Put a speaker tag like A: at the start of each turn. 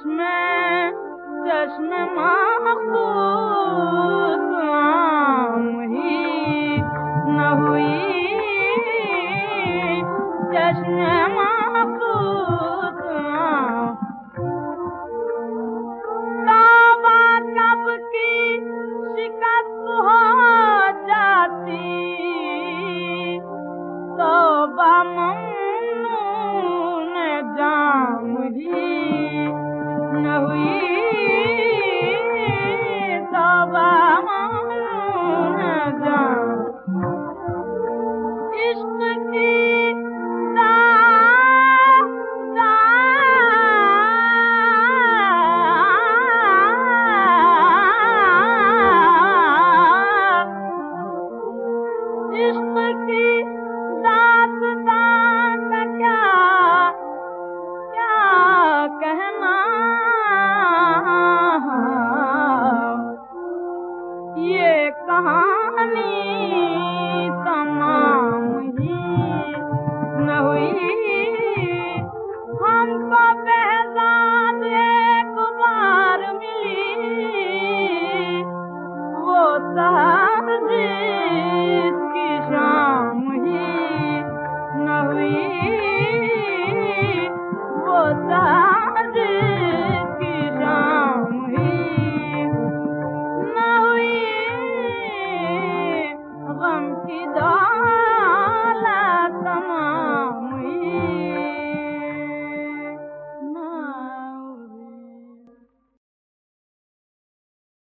A: چشم چشم مخبوب कहानी